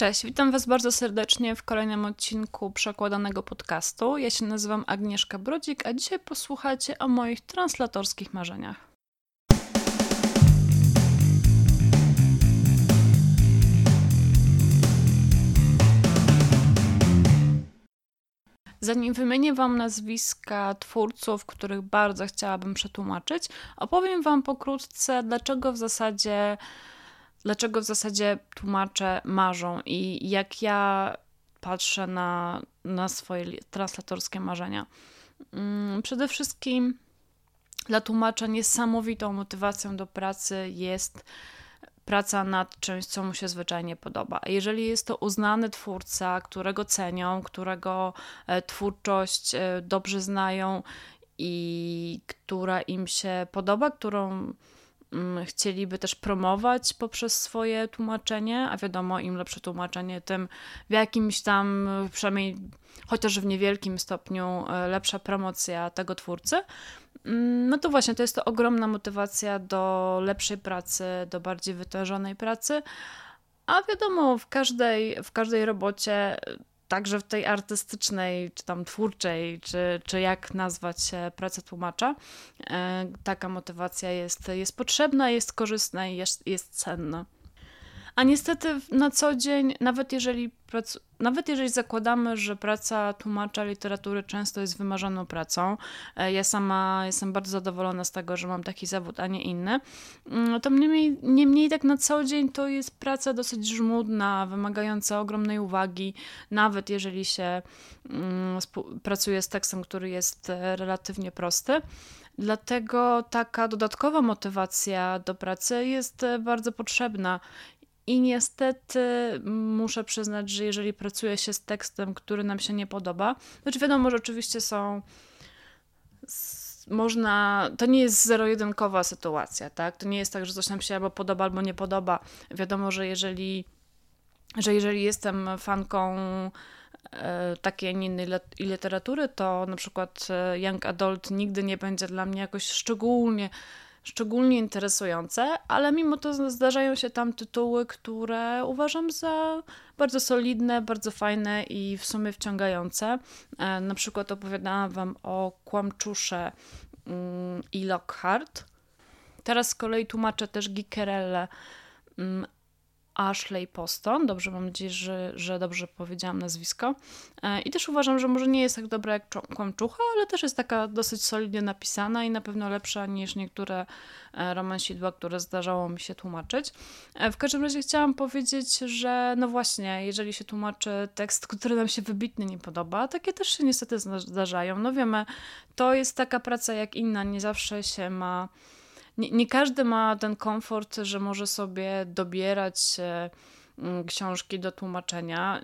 Cześć, witam Was bardzo serdecznie w kolejnym odcinku przekładanego podcastu. Ja się nazywam Agnieszka Brodzik, a dzisiaj posłuchacie o moich translatorskich marzeniach. Zanim wymienię Wam nazwiska twórców, których bardzo chciałabym przetłumaczyć, opowiem Wam pokrótce, dlaczego w zasadzie dlaczego w zasadzie tłumacze marzą i jak ja patrzę na, na swoje translatorskie marzenia. Mm, przede wszystkim dla tłumacza niesamowitą motywacją do pracy jest praca nad czymś, co mu się zwyczajnie podoba. Jeżeli jest to uznany twórca, którego cenią, którego e, twórczość e, dobrze znają i która im się podoba, którą chcieliby też promować poprzez swoje tłumaczenie, a wiadomo, im lepsze tłumaczenie, tym w jakimś tam, przynajmniej chociaż w niewielkim stopniu, e, lepsza promocja tego twórcy. Mm, no to właśnie, to jest to ogromna motywacja do lepszej pracy, do bardziej wytężonej pracy. A wiadomo, w każdej, w każdej robocie także w tej artystycznej, czy tam twórczej, czy, czy jak nazwać pracę tłumacza, e, taka motywacja jest, jest potrzebna, jest korzystna i jest, jest cenna. A niestety na co dzień, nawet jeżeli, nawet jeżeli zakładamy, że praca tłumacza literatury często jest wymarzoną pracą, e, ja sama jestem bardzo zadowolona z tego, że mam taki zawód, a nie inny, mm, to niemniej, niemniej tak na co dzień to jest praca dosyć żmudna, wymagająca ogromnej uwagi, nawet jeżeli się mm, pracuje z tekstem, który jest e, relatywnie prosty. Dlatego taka dodatkowa motywacja do pracy jest e, bardzo potrzebna i niestety muszę przyznać, że jeżeli pracuje się z tekstem, który nam się nie podoba, znaczy wiadomo, że oczywiście są można, to nie jest zero-jedynkowa sytuacja, tak? To nie jest tak, że coś nam się albo podoba, albo nie podoba. Wiadomo, że jeżeli, że jeżeli jestem fanką e, takiej, a nie innej literatury, to na przykład e, Young Adult nigdy nie będzie dla mnie jakoś szczególnie szczególnie interesujące, ale mimo to zdarzają się tam tytuły, które uważam za bardzo solidne, bardzo fajne i w sumie wciągające. E, na przykład opowiadałam Wam o Kłamczusze mm, i Lockhart. Teraz z kolei tłumaczę też Gikerelle mm, Ashley Poston. Dobrze, mam nadzieję, że, że dobrze powiedziałam nazwisko. E, I też uważam, że może nie jest tak dobra jak Kłamczucha, ale też jest taka dosyć solidnie napisana i na pewno lepsza niż niektóre e, romansidła, które zdarzało mi się tłumaczyć. E, w każdym razie chciałam powiedzieć, że no właśnie, jeżeli się tłumaczy tekst, który nam się wybitnie nie podoba, takie też się niestety zdarzają. No wiemy, to jest taka praca jak inna, nie zawsze się ma nie, nie każdy ma ten komfort, że może sobie dobierać mm, książki do tłumaczenia.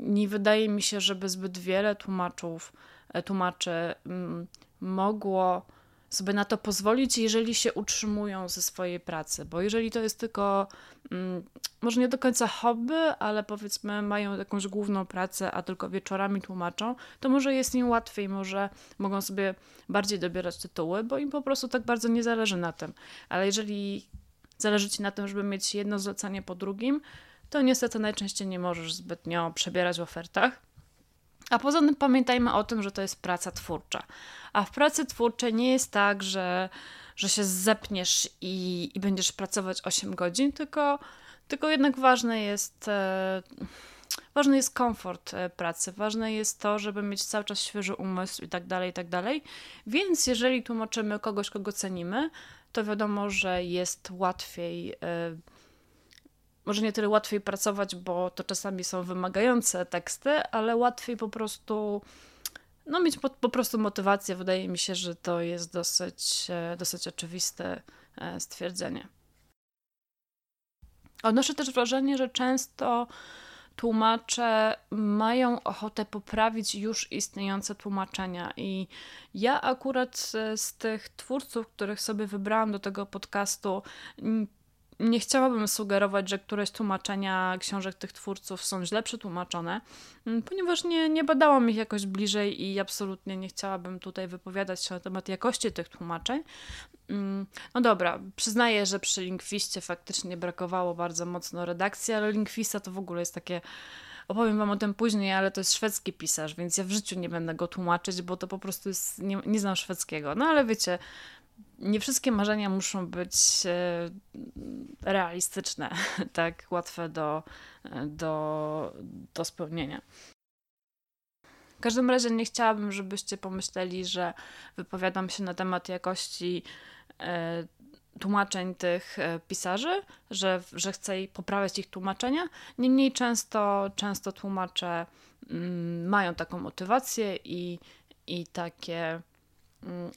Nie wydaje mi się, żeby zbyt wiele tłumaczów, e, tłumaczy mm, mogło sobie na to pozwolić, jeżeli się utrzymują ze swojej pracy, bo jeżeli to jest tylko, mm, może nie do końca hobby, ale powiedzmy mają jakąś główną pracę, a tylko wieczorami tłumaczą, to może jest im łatwiej, może mogą sobie bardziej dobierać tytuły, bo im po prostu tak bardzo nie zależy na tym. Ale jeżeli zależy ci na tym, żeby mieć jedno zlecenie po drugim, to niestety najczęściej nie możesz zbytnio przebierać w ofertach. A poza tym pamiętajmy o tym, że to jest praca twórcza. A w pracy twórczej nie jest tak, że, że się zepniesz i, i będziesz pracować 8 godzin, tylko, tylko jednak ważne jest. E, ważny jest komfort e, pracy, ważne jest to, żeby mieć cały czas świeży umysł i tak dalej, i tak dalej. Więc jeżeli tłumaczymy kogoś, kogo cenimy, to wiadomo, że jest łatwiej. E, może nie tyle łatwiej pracować, bo to czasami są wymagające teksty, ale łatwiej po prostu no, mieć po, po prostu motywację. Wydaje mi się, że to jest dosyć, e, dosyć oczywiste e, stwierdzenie. Odnoszę też wrażenie, że często tłumacze mają ochotę poprawić już istniejące tłumaczenia. I ja akurat z tych twórców, których sobie wybrałam do tego podcastu, nie chciałabym sugerować, że któreś tłumaczenia książek tych twórców są źle przetłumaczone, mm, ponieważ nie, nie badałam ich jakoś bliżej i absolutnie nie chciałabym tutaj wypowiadać się na temat jakości tych tłumaczeń. Mm, no dobra, przyznaję, że przy Linkwiście faktycznie brakowało bardzo mocno redakcji, ale Linkwista to w ogóle jest takie opowiem wam o tym później, ale to jest szwedzki pisarz, więc ja w życiu nie będę go tłumaczyć, bo to po prostu jest, nie, nie znam szwedzkiego. No ale wiecie, nie wszystkie marzenia muszą być e, realistyczne, tak łatwe do, do, do spełnienia. W każdym razie nie chciałabym, żebyście pomyśleli, że wypowiadam się na temat jakości e, tłumaczeń tych e, pisarzy, że, że chcę poprawiać ich tłumaczenia. Niemniej często, często tłumacze mm, mają taką motywację i, i takie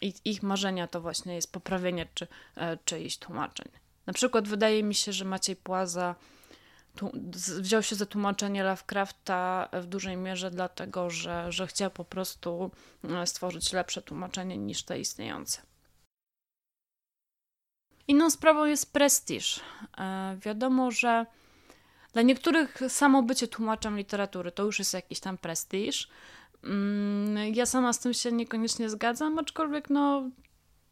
i ich marzenia to właśnie jest poprawienie czy, e, czyichś tłumaczeń. Na przykład wydaje mi się, że Maciej Płaza tu, wziął się za tłumaczenie Lovecrafta w dużej mierze dlatego, że, że chciał po prostu e, stworzyć lepsze tłumaczenie niż te istniejące. Inną sprawą jest prestiż. E, wiadomo, że dla niektórych samo bycie tłumaczem literatury to już jest jakiś tam prestiż. Mm, ja sama z tym się niekoniecznie zgadzam, aczkolwiek no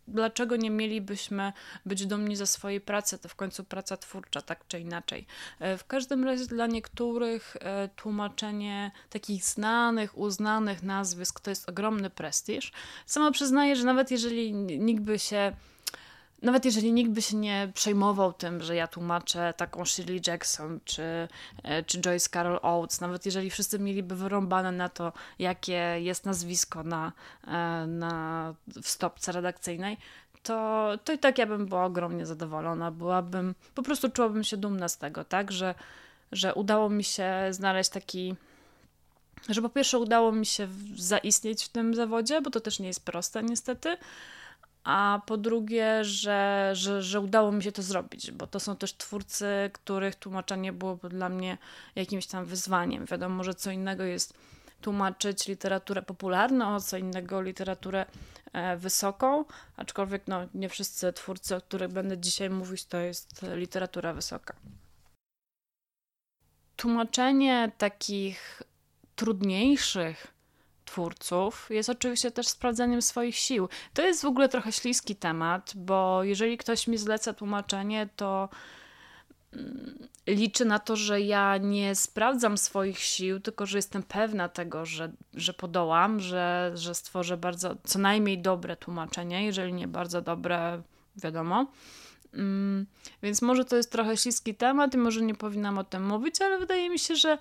dlaczego nie mielibyśmy być dumni ze swojej pracy? To w końcu praca twórcza, tak czy inaczej. E, w każdym razie dla niektórych e, tłumaczenie takich znanych, uznanych nazwisk to jest ogromny prestiż. Sama przyznaję, że nawet jeżeli nikt by się nawet jeżeli nikt by się nie przejmował tym, że ja tłumaczę taką Shirley Jackson czy, e, czy Joyce Carol Oates, nawet jeżeli wszyscy mieliby wyrąbane na to, jakie jest nazwisko na, e, na, w stopce redakcyjnej, to, to i tak ja bym była ogromnie zadowolona. Byłabym, po prostu czułabym się dumna z tego, tak, że, że udało mi się znaleźć taki że po pierwsze udało mi się zaistnieć w tym zawodzie, bo to też nie jest proste niestety, a po drugie, że, że, że udało mi się to zrobić, bo to są też twórcy, których tłumaczenie byłoby dla mnie jakimś tam wyzwaniem. Wiadomo, że co innego jest tłumaczyć literaturę popularną, co innego literaturę e, wysoką, aczkolwiek no, nie wszyscy twórcy, o których będę dzisiaj mówić, to jest literatura wysoka. Tłumaczenie takich trudniejszych twórców jest oczywiście też sprawdzeniem swoich sił. To jest w ogóle trochę śliski temat, bo jeżeli ktoś mi zleca tłumaczenie, to mm, liczy na to, że ja nie sprawdzam swoich sił, tylko że jestem pewna tego, że, że podołam, że, że stworzę bardzo, co najmniej dobre tłumaczenie, jeżeli nie bardzo dobre, wiadomo. Mm, więc może to jest trochę śliski temat i może nie powinnam o tym mówić, ale wydaje mi się, że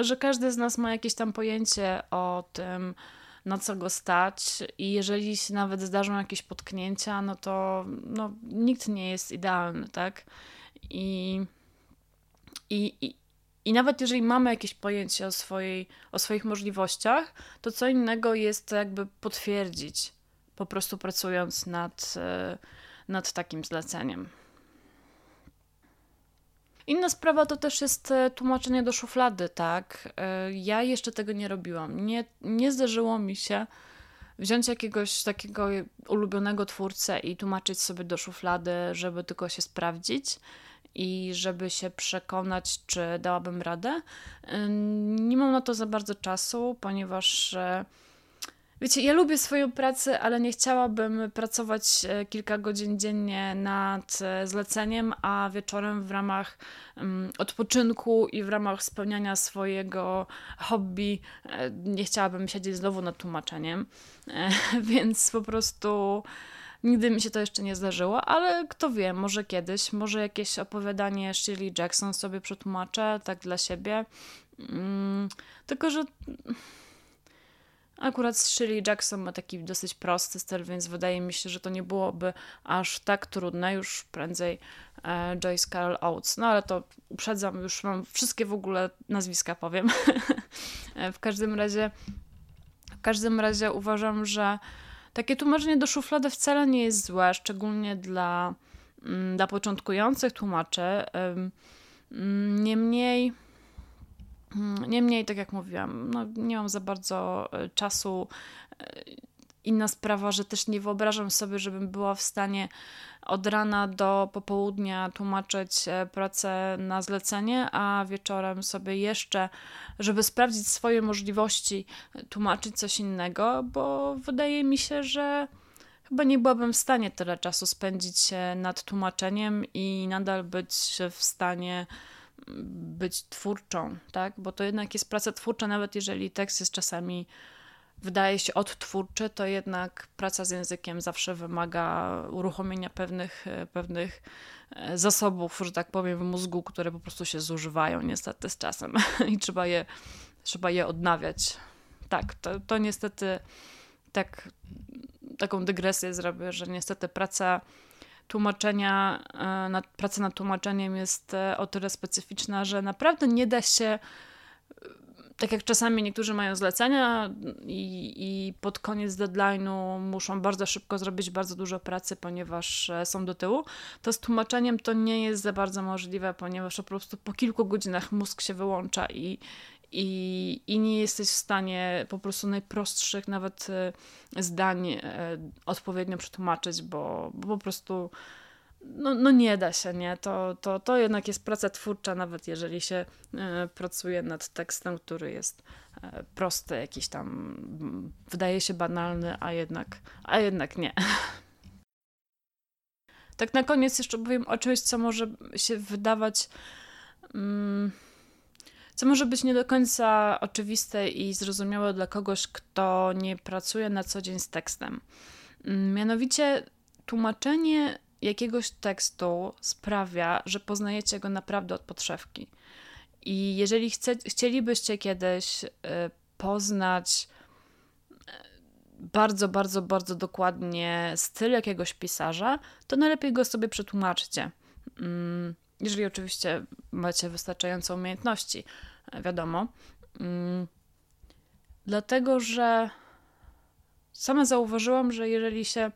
że każdy z nas ma jakieś tam pojęcie o tym, na co go stać i jeżeli się nawet zdarzą jakieś potknięcia, no to no, nikt nie jest idealny, tak? I, i, i, i nawet jeżeli mamy jakieś pojęcie o, swojej, o swoich możliwościach, to co innego jest to jakby potwierdzić, po prostu pracując nad, e, nad takim zleceniem. Inna sprawa to też jest e, tłumaczenie do szuflady, tak? E, ja jeszcze tego nie robiłam. Nie, nie zdarzyło mi się wziąć jakiegoś takiego ulubionego twórcę i tłumaczyć sobie do szuflady, żeby tylko się sprawdzić i żeby się przekonać, czy dałabym radę. E, nie mam na to za bardzo czasu, ponieważ Wiecie, ja lubię swoją pracę, ale nie chciałabym pracować e, kilka godzin dziennie nad e, zleceniem, a wieczorem w ramach um, odpoczynku i w ramach spełniania swojego hobby e, nie chciałabym siedzieć znowu nad tłumaczeniem. Więc po prostu nigdy mi się to jeszcze nie zdarzyło, ale kto wie, może kiedyś, może jakieś opowiadanie Shirley Jackson sobie przetłumaczę, tak dla siebie. Um, tylko, że Akurat Shirley Jackson ma taki dosyć prosty styl, więc wydaje mi się, że to nie byłoby aż tak trudne, już prędzej e, Joyce Carol Oates. No ale to uprzedzam, już mam wszystkie w ogóle nazwiska, powiem. E, w każdym razie w każdym razie uważam, że takie tłumaczenie do szuflady wcale nie jest złe, szczególnie dla, mm, dla początkujących tłumaczy. Niemniej Mm, niemniej, tak jak mówiłam, no, nie mam za bardzo e, czasu. E, inna sprawa, że też nie wyobrażam sobie, żebym była w stanie od rana do popołudnia tłumaczyć e, pracę na zlecenie, a wieczorem sobie jeszcze, żeby sprawdzić swoje możliwości, tłumaczyć coś innego, bo wydaje mi się, że chyba nie byłabym w stanie tyle czasu spędzić nad tłumaczeniem i nadal być w stanie być twórczą, tak? Bo to jednak jest praca twórcza, nawet jeżeli tekst jest czasami wydaje się odtwórczy, to jednak praca z językiem zawsze wymaga uruchomienia pewnych, e, pewnych e, zasobów, że tak powiem, w mózgu, które po prostu się zużywają niestety z czasem i trzeba je, trzeba je odnawiać. Tak, to, to niestety tak, taką dygresję zrobię, że niestety praca tłumaczenia, e, nad, praca nad tłumaczeniem jest o tyle specyficzna, że naprawdę nie da się tak jak czasami niektórzy mają zlecenia i, i pod koniec deadline'u muszą bardzo szybko zrobić bardzo dużo pracy, ponieważ e, są do tyłu, to z tłumaczeniem to nie jest za bardzo możliwe, ponieważ po prostu po kilku godzinach mózg się wyłącza i, i, i nie jesteś w stanie po prostu najprostszych nawet e, zdań e, odpowiednio przetłumaczyć, bo, bo po prostu no, no nie da się, nie? To, to, to jednak jest praca twórcza, nawet jeżeli się e, pracuje nad tekstem, który jest prosty, jakiś tam wydaje się banalny, a jednak, a jednak nie. Tak na koniec jeszcze powiem o czymś, co może się wydawać, mm, co może być nie do końca oczywiste i zrozumiałe dla kogoś, kto nie pracuje na co dzień z tekstem. Mm, mianowicie tłumaczenie jakiegoś tekstu sprawia, że poznajecie go naprawdę od podszewki. I jeżeli chce, chcielibyście kiedyś y, poznać y, bardzo, bardzo, bardzo dokładnie styl jakiegoś pisarza, to najlepiej go sobie przetłumaczcie. Jeżeli oczywiście macie wystarczające umiejętności, e, wiadomo. Mm, dlatego, że sama zauważyłam, że jeżeli się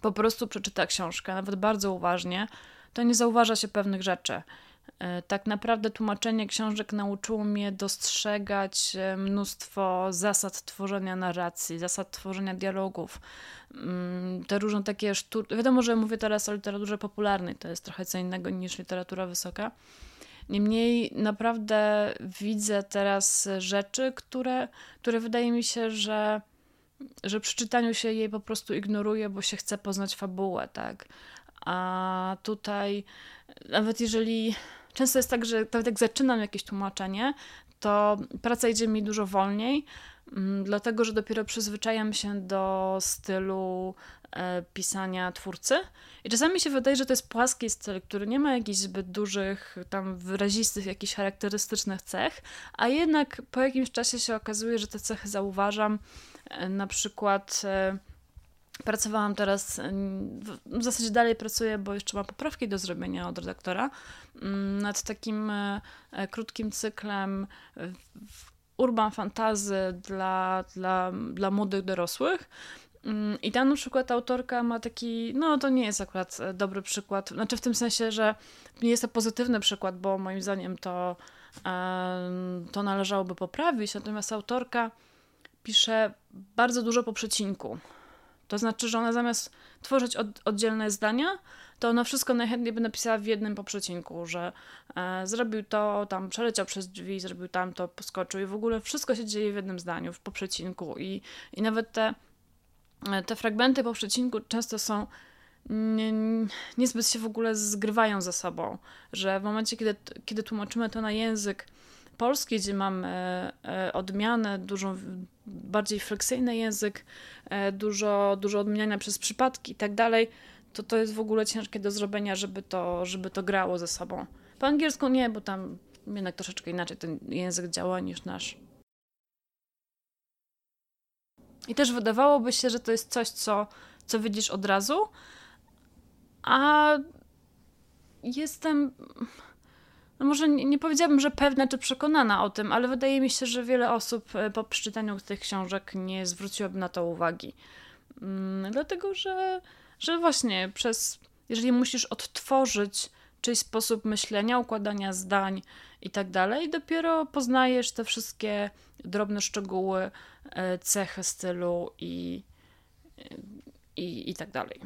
po prostu przeczyta książkę, nawet bardzo uważnie, to nie zauważa się pewnych rzeczy. E, tak naprawdę tłumaczenie książek nauczyło mnie dostrzegać e, mnóstwo zasad tworzenia narracji, zasad tworzenia dialogów. Mm, te różne takie sztuki. Wiadomo, że mówię teraz o literaturze popularnej, to jest trochę co innego niż literatura wysoka. Niemniej naprawdę widzę teraz rzeczy, które, które wydaje mi się, że że przy czytaniu się jej po prostu ignoruje, bo się chce poznać fabułę, tak? A tutaj, nawet jeżeli często jest tak, że nawet jak zaczynam jakieś tłumaczenie, to praca idzie mi dużo wolniej, mm, dlatego że dopiero przyzwyczajam się do stylu e, pisania twórcy. I czasami mi się wydaje, że to jest płaski styl, który nie ma jakichś zbyt dużych, tam wyrazistych, jakichś charakterystycznych cech, a jednak po jakimś czasie się okazuje, że te cechy zauważam na przykład e, pracowałam teraz, e, w zasadzie dalej pracuję, bo jeszcze mam poprawki do zrobienia od redaktora, mm, nad takim e, krótkim cyklem urban fantazy dla, dla, dla młodych dorosłych. Mm, I tam na przykład autorka ma taki, no to nie jest akurat dobry przykład, znaczy w tym sensie, że nie jest to pozytywny przykład, bo moim zdaniem to, to należałoby poprawić, natomiast autorka pisze bardzo dużo po przecinku. To znaczy, że ona zamiast tworzyć od, oddzielne zdania, to ona wszystko najchętniej by napisała w jednym po przecinku, że e, zrobił to, tam przeleciał przez drzwi, zrobił tamto, poskoczył i w ogóle wszystko się dzieje w jednym zdaniu, po przecinku. I, i nawet te, e, te fragmenty po przecinku często są nie, niezbyt się w ogóle zgrywają ze sobą, że w momencie, kiedy, kiedy tłumaczymy to na język polski, gdzie mamy e, odmianę, dużo bardziej fleksyjny język, e, dużo, dużo odmieniania przez przypadki i tak dalej, to to jest w ogóle ciężkie do zrobienia, żeby to, żeby to grało ze sobą. Po angielsku nie, bo tam jednak troszeczkę inaczej ten język działa niż nasz. I też wydawałoby się, że to jest coś, co, co widzisz od razu, a jestem no może nie, nie powiedziałabym, że pewna czy przekonana o tym, ale wydaje mi się, że wiele osób e, po przeczytaniu tych książek nie zwróciłoby na to uwagi. Mm, dlatego, że, że właśnie przez, jeżeli musisz odtworzyć czyjś sposób myślenia, układania zdań i tak dalej, dopiero poznajesz te wszystkie drobne szczegóły, e, cechy stylu i, i, i tak dalej.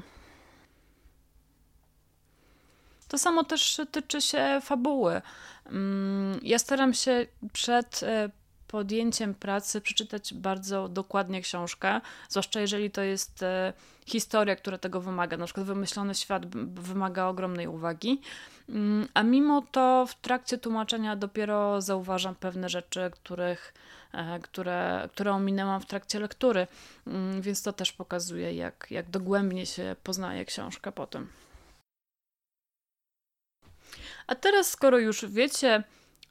To samo też tyczy się fabuły. Mm, ja staram się przed e, podjęciem pracy przeczytać bardzo dokładnie książkę, zwłaszcza jeżeli to jest e, historia, która tego wymaga. Na przykład wymyślony świat wymaga ogromnej uwagi. Mm, a mimo to w trakcie tłumaczenia dopiero zauważam pewne rzeczy, których, e, które, które ominęłam w trakcie lektury, mm, więc to też pokazuje, jak, jak dogłębnie się poznaje książka potem. A teraz, skoro już wiecie,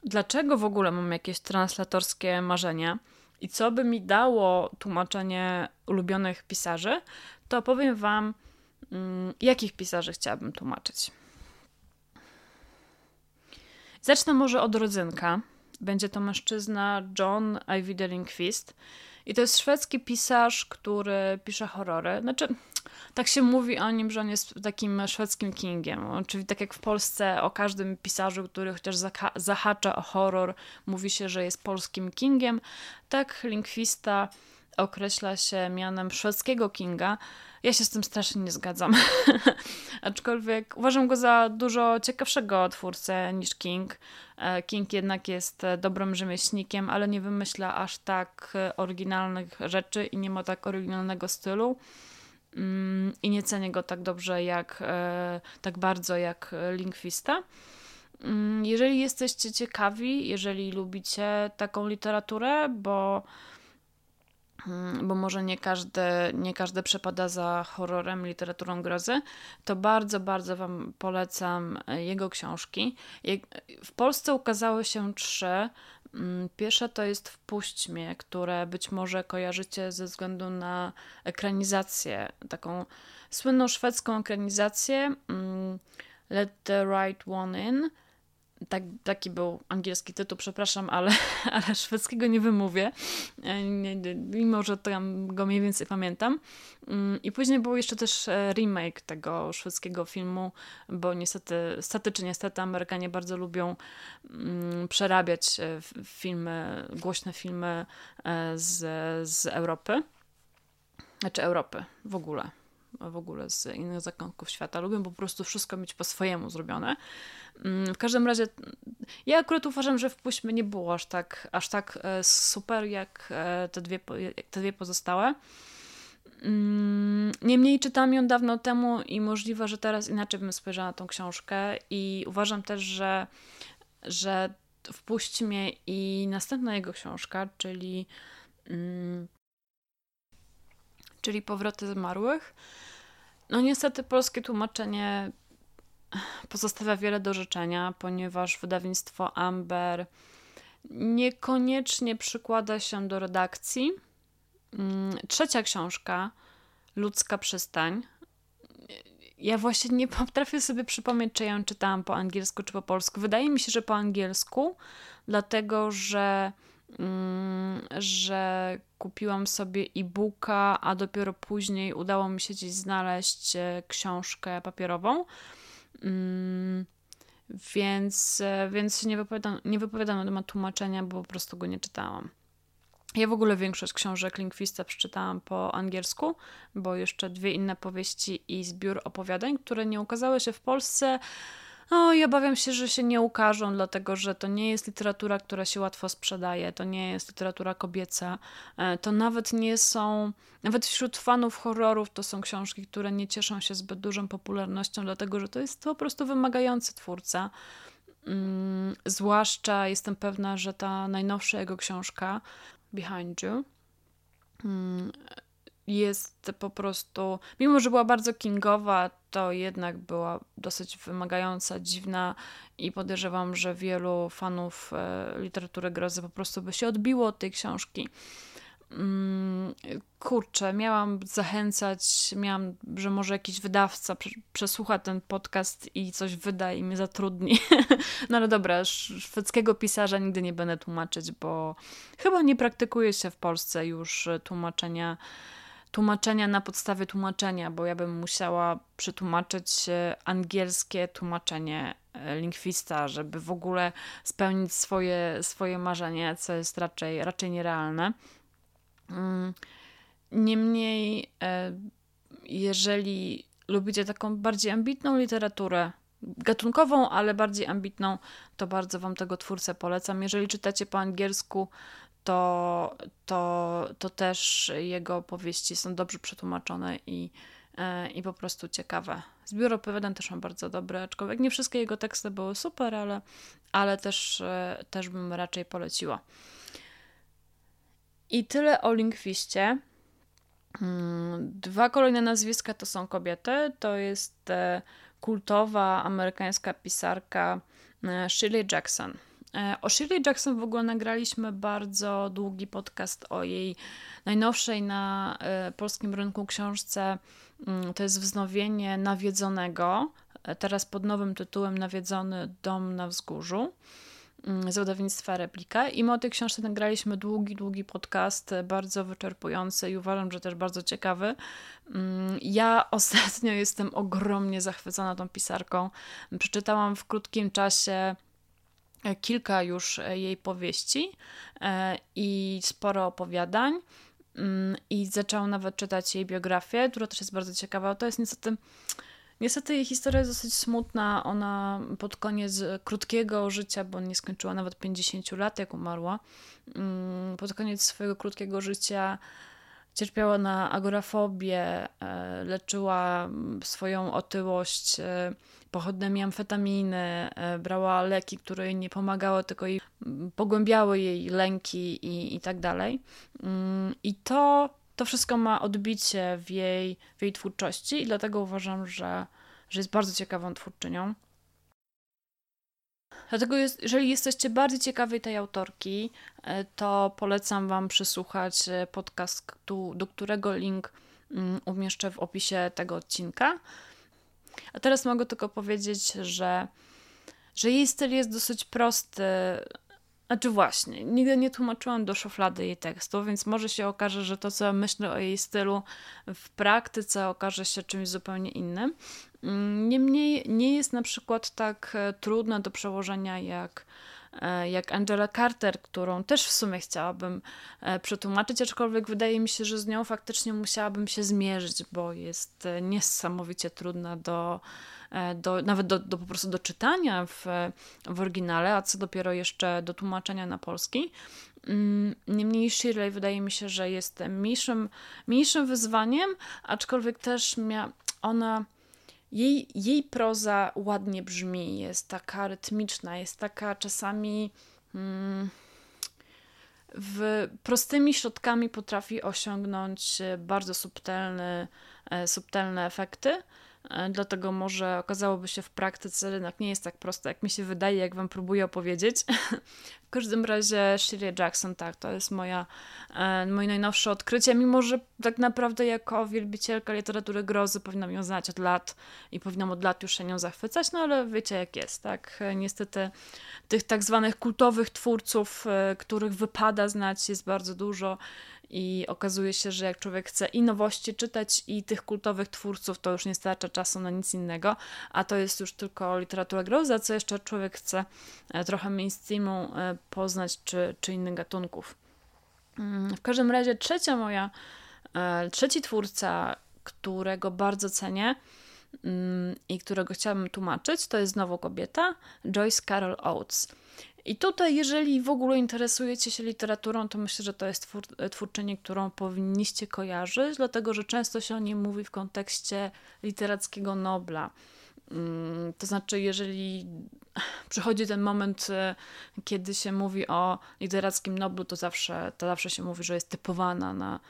dlaczego w ogóle mam jakieś translatorskie marzenia i co by mi dało tłumaczenie ulubionych pisarzy, to powiem Wam, mm, jakich pisarzy chciałabym tłumaczyć. Zacznę może od rodzynka. Będzie to mężczyzna John Ajvide Lindqvist. I to jest szwedzki pisarz, który pisze horrory. Znaczy, tak się mówi o nim, że on jest takim szwedzkim kingiem. Czyli tak jak w Polsce o każdym pisarzu, który chociaż zahacza o horror, mówi się, że jest polskim kingiem, tak Lindqvista określa się mianem szwedzkiego kinga. Ja się z tym strasznie nie zgadzam. Aczkolwiek uważam go za dużo ciekawszego twórcę niż King. E, King jednak jest dobrym rzemieślnikiem, ale nie wymyśla aż tak oryginalnych rzeczy i nie ma tak oryginalnego stylu. Mm, I nie cenię go tak dobrze, jak e, tak bardzo jak Lingwista. Mm, jeżeli jesteście ciekawi, jeżeli lubicie taką literaturę, bo Mm, bo może nie każde, nie każde przepada za horrorem, literaturą grozy, to bardzo, bardzo Wam polecam e, jego książki. W Polsce ukazały się trzy. Mm, pierwsza to jest Wpuść mnie, które być może kojarzycie ze względu na ekranizację, taką słynną szwedzką ekranizację mm, Let the Right One In tak, taki był angielski tytuł, przepraszam, ale, ale szwedzkiego nie wymówię, e, mimo że to ja go mniej więcej pamiętam. Mm, I później był jeszcze też e, remake tego szwedzkiego filmu, bo niestety, stety czy niestety Amerykanie bardzo lubią mm, przerabiać e, filmy, głośne filmy z, z Europy. Znaczy Europy w ogóle w ogóle z innych zakątków świata. Lubię po prostu wszystko mieć po swojemu zrobione. Mm, w każdym razie ja akurat uważam, że wpuśćmy nie było aż tak, aż tak e, super jak e, te dwie, te dwie pozostałe. Mm, niemniej czytałam ją dawno temu i możliwe, że teraz inaczej bym spojrzała na tą książkę i uważam też, że, że Wpuść mnie i następna jego książka, czyli mm, czyli Powroty zmarłych. No niestety polskie tłumaczenie pozostawia wiele do życzenia, ponieważ wydawnictwo Amber niekoniecznie przykłada się do redakcji. Mm, trzecia książka, Ludzka przystań. Ja właśnie nie potrafię sobie przypomnieć, czy ją czytałam po angielsku, czy po polsku. Wydaje mi się, że po angielsku, dlatego że że kupiłam sobie e-booka, a dopiero później udało mi się gdzieś znaleźć e, książkę papierową. Mm, więc, e, więc nie wypowiadam, nie wypowiadam na temat tłumaczenia, bo po prostu go nie czytałam. Ja w ogóle większość książek Lingwista przeczytałam po angielsku, bo jeszcze dwie inne powieści i zbiór opowiadań, które nie ukazały się w Polsce, no i obawiam się, że się nie ukażą, dlatego że to nie jest literatura, która się łatwo sprzedaje, to nie jest literatura kobieca, e, to nawet nie są, nawet wśród fanów horrorów to są książki, które nie cieszą się zbyt dużą popularnością, dlatego że to jest po prostu wymagający twórca. Mm, zwłaszcza jestem pewna, że ta najnowsza jego książka, Behind You, mm, jest po prostu, mimo że była bardzo kingowa, to jednak była dosyć wymagająca, dziwna i podejrzewam, że wielu fanów e, literatury grozy po prostu by się odbiło od tej książki. Mm, kurczę, miałam zachęcać, miałam, że może jakiś wydawca przesłucha ten podcast i coś wyda i mnie zatrudni. No ale dobra, szwedzkiego pisarza nigdy nie będę tłumaczyć, bo chyba nie praktykuje się w Polsce już tłumaczenia tłumaczenia na podstawie tłumaczenia, bo ja bym musiała przetłumaczyć angielskie tłumaczenie e, lingwista, żeby w ogóle spełnić swoje, swoje marzenie, co jest raczej, raczej nierealne. Mm. Niemniej, e, jeżeli lubicie taką bardziej ambitną literaturę, gatunkową, ale bardziej ambitną, to bardzo Wam tego twórcę polecam. Jeżeli czytacie po angielsku, to, to, to też jego powieści są dobrze przetłumaczone i, e, i po prostu ciekawe. Zbiór opowiadań też mam bardzo dobre, aczkolwiek nie wszystkie jego teksty były super, ale, ale też, e, też bym raczej poleciła. I tyle o Linkwiście. Mm, dwa kolejne nazwiska to są kobiety. To jest e, kultowa amerykańska pisarka Shirley Jackson. E, o Shirley Jackson w ogóle nagraliśmy bardzo długi podcast o jej najnowszej na e, polskim rynku książce. Mm, to jest wznowienie Nawiedzonego, e, teraz pod nowym tytułem Nawiedzony dom na wzgórzu mm, z wydawnictwa Replika. I my o tej książce nagraliśmy długi, długi podcast, bardzo wyczerpujący i uważam, że też bardzo ciekawy. Mm, ja ostatnio jestem ogromnie zachwycona tą pisarką. Przeczytałam w krótkim czasie kilka już e, jej powieści e, i sporo opowiadań. Mm, I zaczęłam nawet czytać jej biografię, która też jest bardzo ciekawa. To jest niestety. Niestety jej historia jest dosyć smutna. Ona pod koniec krótkiego życia, bo nie skończyła nawet 50 lat, jak umarła, mm, pod koniec swojego krótkiego życia cierpiała na agorafobię, leczyła swoją otyłość pochodnymi amfetaminy, e, brała leki, które jej nie pomagały, tylko jej pogłębiały jej lęki i, i tak dalej. Mm, I to, to wszystko ma odbicie w jej, w jej twórczości i dlatego uważam, że, że jest bardzo ciekawą twórczynią. Dlatego, jest, jeżeli jesteście bardziej ciekawi tej autorki, e, to polecam Wam przysłuchać e, podcast, do którego link mm, umieszczę w opisie tego odcinka. A teraz mogę tylko powiedzieć, że, że jej styl jest dosyć prosty. Znaczy właśnie, nigdy nie tłumaczyłam do szuflady jej tekstu, więc może się okaże, że to, co myślę o jej stylu w praktyce okaże się czymś zupełnie innym. Niemniej nie jest na przykład tak e, trudne do przełożenia jak E, jak Angela Carter, którą też w sumie chciałabym e, przetłumaczyć, aczkolwiek wydaje mi się, że z nią faktycznie musiałabym się zmierzyć, bo jest niesamowicie trudna do, do nawet do, do po prostu do czytania w, w oryginale, a co dopiero jeszcze do tłumaczenia na polski. Mm, niemniej Shirley wydaje mi się, że jest mniejszym, mniejszym wyzwaniem, aczkolwiek też mia, ona jej, jej proza ładnie brzmi, jest taka rytmiczna, jest taka czasami hmm, w prostymi środkami potrafi osiągnąć bardzo subtelny, e, subtelne efekty. E, dlatego może okazałoby się w praktyce jednak nie jest tak proste, jak mi się wydaje, jak wam próbuję opowiedzieć. w każdym razie Shirley Jackson, tak, to jest moja, e, moje najnowsze odkrycie, mimo że tak naprawdę jako wielbicielka literatury grozy powinnam ją znać od lat i powinnam od lat już się nią zachwycać, no ale wiecie jak jest, tak? E, niestety tych tak zwanych kultowych twórców, których wypada znać jest bardzo dużo i okazuje się, że jak człowiek chce i nowości czytać, i tych kultowych twórców, to już nie starcza czasu na nic innego, a to jest już tylko literatura groza, co jeszcze człowiek chce e, trochę mainstreamu e, poznać, czy, czy innych gatunków. Mm, w każdym razie trzecia moja, e, trzeci twórca, którego bardzo cenię, mm, i którego chciałabym tłumaczyć, to jest znowu kobieta, Joyce Carol Oates. I tutaj, jeżeli w ogóle interesujecie się literaturą, to myślę, że to jest twór, twórczyni, którą powinniście kojarzyć, dlatego że często się o niej mówi w kontekście literackiego Nobla. Mm, to znaczy, jeżeli przychodzi ten moment, e, kiedy się mówi o literackim Noblu, to zawsze, to zawsze się mówi, że jest typowana na,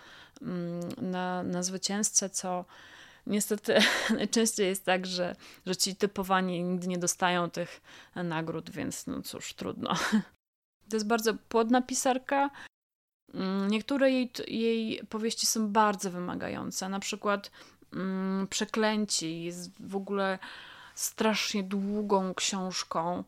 mm, na, na zwycięzcę, co niestety najczęściej jest tak, że, że ci typowani nigdy nie dostają tych nagród, więc no cóż, trudno. To jest bardzo płodna pisarka. Mm, niektóre jej, jej powieści są bardzo wymagające. Na przykład mm, Przeklęci jest w ogóle strasznie długą książką.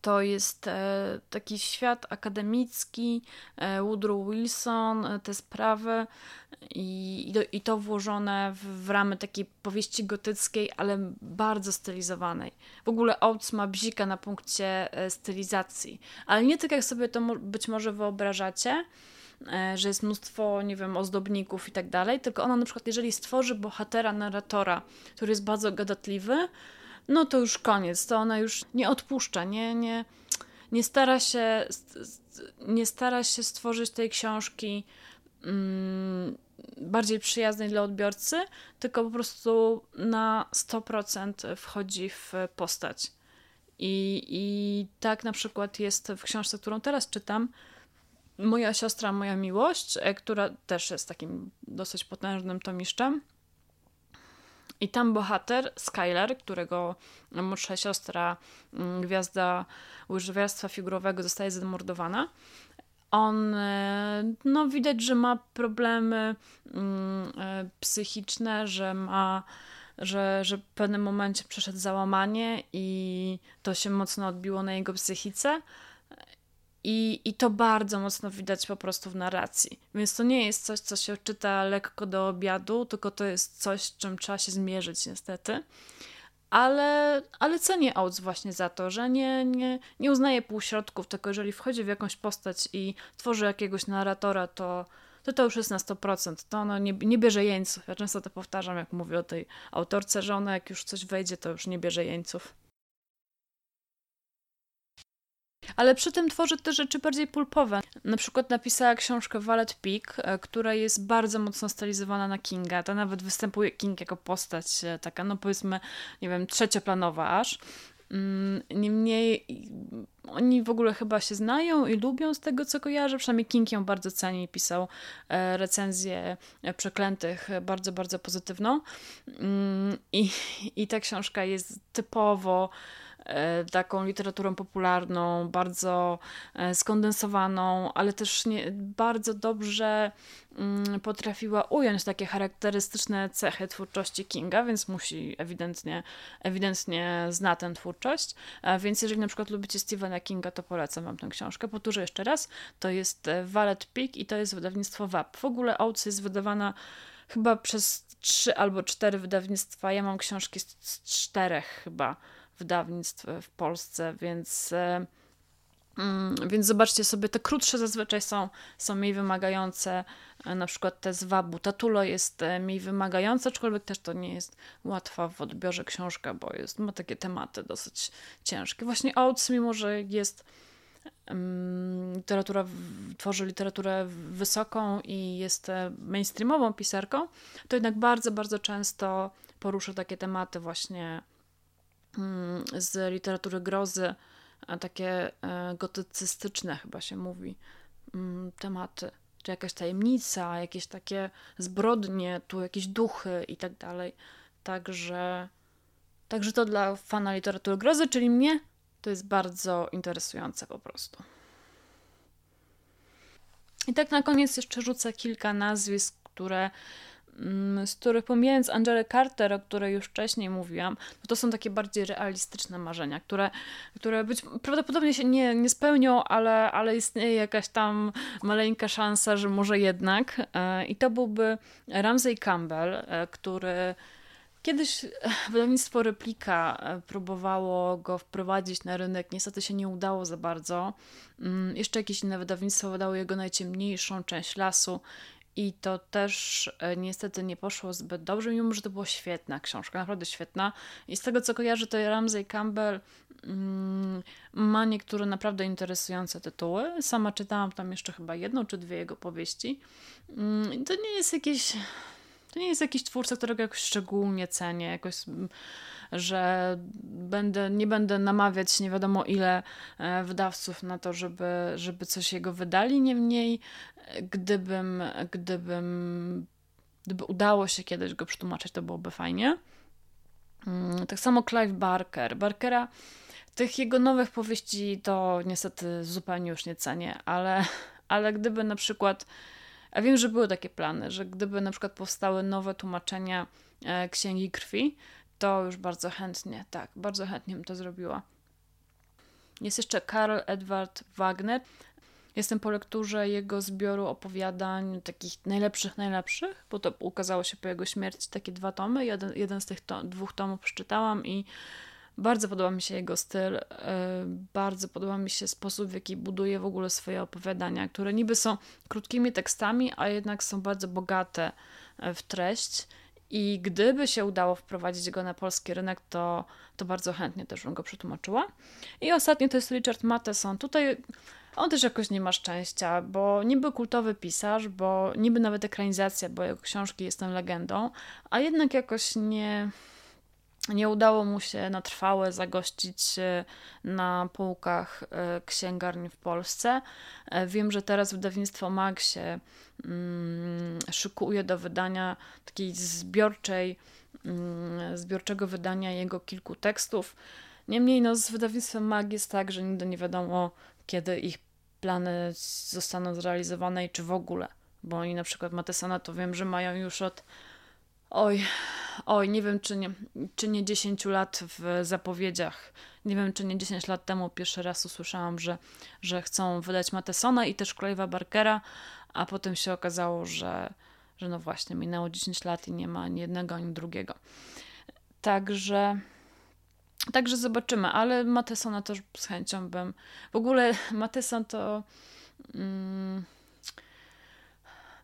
To jest e, taki świat akademicki, e, Woodrow Wilson, e, te sprawy i, to włożone w, w ramy takiej powieści gotyckiej, ale bardzo stylizowanej. W ogóle Oates ma bzika na punkcie stylizacji, ale nie tak jak sobie to być może wyobrażacie, że jest mnóstwo, nie wiem, ozdobników i tak dalej, tylko ona na przykład, jeżeli stworzy bohatera, narratora, który jest bardzo gadatliwy, no to już koniec, to ona już nie odpuszcza, nie, nie, nie stara się nie stara się stworzyć tej książki mm, bardziej przyjaznej dla odbiorcy, tylko po prostu na 100% wchodzi w postać. I, I tak na przykład jest w książce, którą teraz czytam, Moja siostra, moja miłość, e, która też jest takim dosyć potężnym tomiszczem. I tam bohater, Skyler, którego młodsza siostra, mm, gwiazda łyżwiarstwa figurowego, zostaje zamordowana. On, e, no widać, że ma problemy mm, e, psychiczne, że ma że, że w pewnym momencie przeszedł załamanie i to się mocno odbiło na jego psychice. I, I to bardzo mocno widać po prostu w narracji. Więc to nie jest coś, co się czyta lekko do obiadu, tylko to jest coś, z czym trzeba się zmierzyć, niestety. Ale, ale cenię Oates właśnie za to, że nie, nie, nie uznaje półśrodków, tylko jeżeli wchodzi w jakąś postać i tworzy jakiegoś narratora, to, to to już jest na 100%. To ono nie, nie bierze jeńców. Ja często to powtarzam, jak mówię o tej autorce, że ona jak już coś wejdzie, to już nie bierze jeńców. Ale przy tym tworzy te rzeczy bardziej pulpowe. Na przykład napisała książkę Valet Peak, e, która jest bardzo mocno stylizowana na Kinga. To nawet występuje King jako postać e, taka, no powiedzmy, nie wiem, trzecioplanowa aż. Mm, niemniej oni w ogóle chyba się znają i lubią z tego, co kojarzę. Przynajmniej King ją bardzo ceni i pisał e, recenzję Przeklętych bardzo, bardzo pozytywną. Mm, I, i ta książka jest typowo taką literaturą popularną, bardzo e, skondensowaną, ale też nie, bardzo dobrze mm, potrafiła ująć takie charakterystyczne cechy twórczości Kinga, więc musi ewidentnie, ewidentnie zna tę twórczość. E, więc jeżeli na przykład lubicie Stephena Kinga, to polecam wam tę książkę. Powtórzę jeszcze raz, to jest Valet Peak i to jest wydawnictwo WAP. W ogóle Oates jest wydawana chyba przez trzy albo cztery wydawnictwa. Ja mam książki z czterech chyba wydawnictw w Polsce, więc. E, mm, więc zobaczcie sobie, te krótsze zazwyczaj są, są mniej wymagające, e, na przykład te z Wabu. Tatulo jest e, mniej wymagające, aczkolwiek też to nie jest łatwa w odbiorze książka, bo jest, ma takie tematy dosyć ciężkie. Właśnie Oates, mimo że jest um, literatura, tworzy literaturę wysoką i jest mainstreamową pisarką, to jednak bardzo, bardzo często porusza takie tematy właśnie Mm, z literatury grozy, takie e, gotycystyczne chyba się mówi, mm, tematy. Czy jakaś tajemnica, jakieś takie zbrodnie, tu jakieś duchy i tak dalej. Także, także to dla fana literatury grozy, czyli mnie, to jest bardzo interesujące po prostu. I tak na koniec jeszcze rzucę kilka nazwisk, które Mm, z których pomijając Angelę Carter, o której już wcześniej mówiłam, to, to są takie bardziej realistyczne marzenia, które, które być prawdopodobnie się nie, nie spełnią, ale, ale istnieje jakaś tam maleńka szansa, że może jednak. E, I to byłby Ramsey Campbell, e, który Kiedyś wydawnictwo Replika e, próbowało go wprowadzić na rynek, niestety się nie udało za bardzo. Mm, jeszcze jakieś inne wydawnictwo wydało jego najciemniejszą część lasu i to też e, niestety nie poszło zbyt dobrze, mimo że to była świetna książka, naprawdę świetna. I z tego co kojarzę, to Ramsey Campbell mm, ma niektóre naprawdę interesujące tytuły. Sama czytałam tam jeszcze chyba jedną czy dwie jego powieści. Mm, to nie jest jakiś. To nie jest jakiś twórca, którego jakoś szczególnie cenię, jakoś że będę, nie będę namawiać nie wiadomo ile e, wydawców na to, żeby, żeby coś jego wydali. Niemniej, gdybym, gdybym, gdyby udało się kiedyś go przetłumaczyć, to byłoby fajnie. Mm, tak samo Clive Barker. Barkera, tych jego nowych powieści to niestety zupełnie już nie cenię, ale, ale gdyby na przykład, a wiem, że były takie plany, że gdyby na przykład powstały nowe tłumaczenia e, Księgi Krwi, to już bardzo chętnie, tak, bardzo chętnie bym to zrobiła. Jest jeszcze Karl Edward Wagner. Jestem po lekturze jego zbioru opowiadań, takich najlepszych, najlepszych, bo to ukazało się po jego śmierci takie dwa tomy. Jeden, jeden z tych to, dwóch tomów przeczytałam i bardzo podoba mi się jego styl, yy, bardzo podoba mi się sposób, w jaki buduje w ogóle swoje opowiadania, które niby są krótkimi tekstami, a jednak są bardzo bogate e, w treść. I gdyby się udało wprowadzić go na polski rynek, to, to bardzo chętnie też bym go przetłumaczyła. I ostatni to jest Richard Matheson. Tutaj on też jakoś nie ma szczęścia, bo niby kultowy pisarz, bo niby nawet ekranizacja, bo jego książki jestem legendą, a jednak jakoś nie, nie udało mu się na trwałe zagościć na półkach e, księgarni w Polsce. E, wiem, że teraz wydawnictwo Mag się mm, szykuje do wydania takiej zbiorczej, mm, zbiorczego wydania jego kilku tekstów. Niemniej no, z wydawnictwem Mag jest tak, że nigdy nie wiadomo, kiedy ich plany zostaną zrealizowane i czy w ogóle. Bo oni na przykład Matesana to wiem, że mają już od oj, oj, nie wiem czy nie, czy nie 10 lat w zapowiedziach. Nie wiem, czy nie 10 lat temu pierwszy raz usłyszałam, że, że chcą wydać Matesona i też Clive'a Barkera, a potem się okazało, że, że no właśnie, minęło 10 lat i nie ma ani jednego, ani drugiego. Także Także zobaczymy, ale Matesona też z chęcią bym. W ogóle Mateson to. Mm,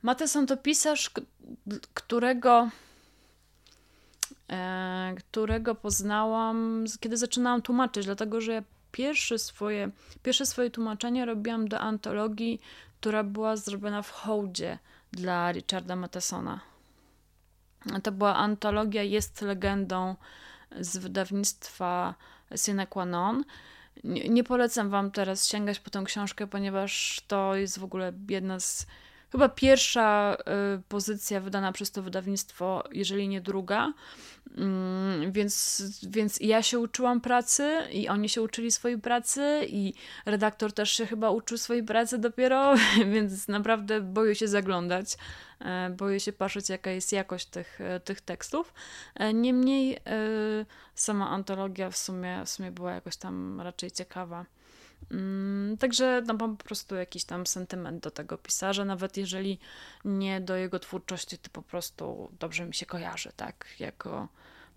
Mateson to pisarz, którego. E, którego poznałam, kiedy zaczynałam tłumaczyć, dlatego że pierwsze swoje, pierwsze swoje tłumaczenie robiłam do antologii, która była zrobiona w hołdzie dla Richarda Matesona. To była antologia Jest legendą z wydawnictwa Sine Qua Non. Nie, nie polecam Wam teraz sięgać po tę książkę, ponieważ to jest w ogóle jedna z chyba pierwsza y, pozycja wydana przez to wydawnictwo, jeżeli nie druga. Mm, więc, więc ja się uczyłam pracy i oni się uczyli swojej pracy i redaktor też się chyba uczył swojej pracy dopiero, więc naprawdę boję się zaglądać. E, boję się patrzeć, jaka jest jakość tych, e, tych tekstów. E, niemniej sama antologia w sumie, w sumie była jakoś tam raczej ciekawa. Mm, także no, mam po prostu jakiś tam sentyment do tego pisarza, nawet jeżeli nie do jego twórczości, to po prostu dobrze mi się kojarzy, tak, jako,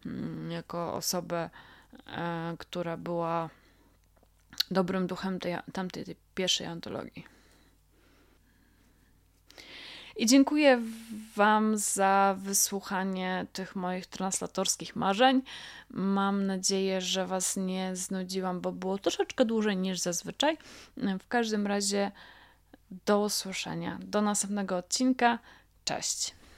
mm, jako osobę, e, która była dobrym duchem tej, tamtej tej pierwszej antologii. I dziękuję Wam za wysłuchanie tych moich translatorskich marzeń. Mam nadzieję, że Was nie znudziłam, bo było troszeczkę dłużej niż zazwyczaj. W każdym razie do usłyszenia. Do następnego odcinka. Cześć.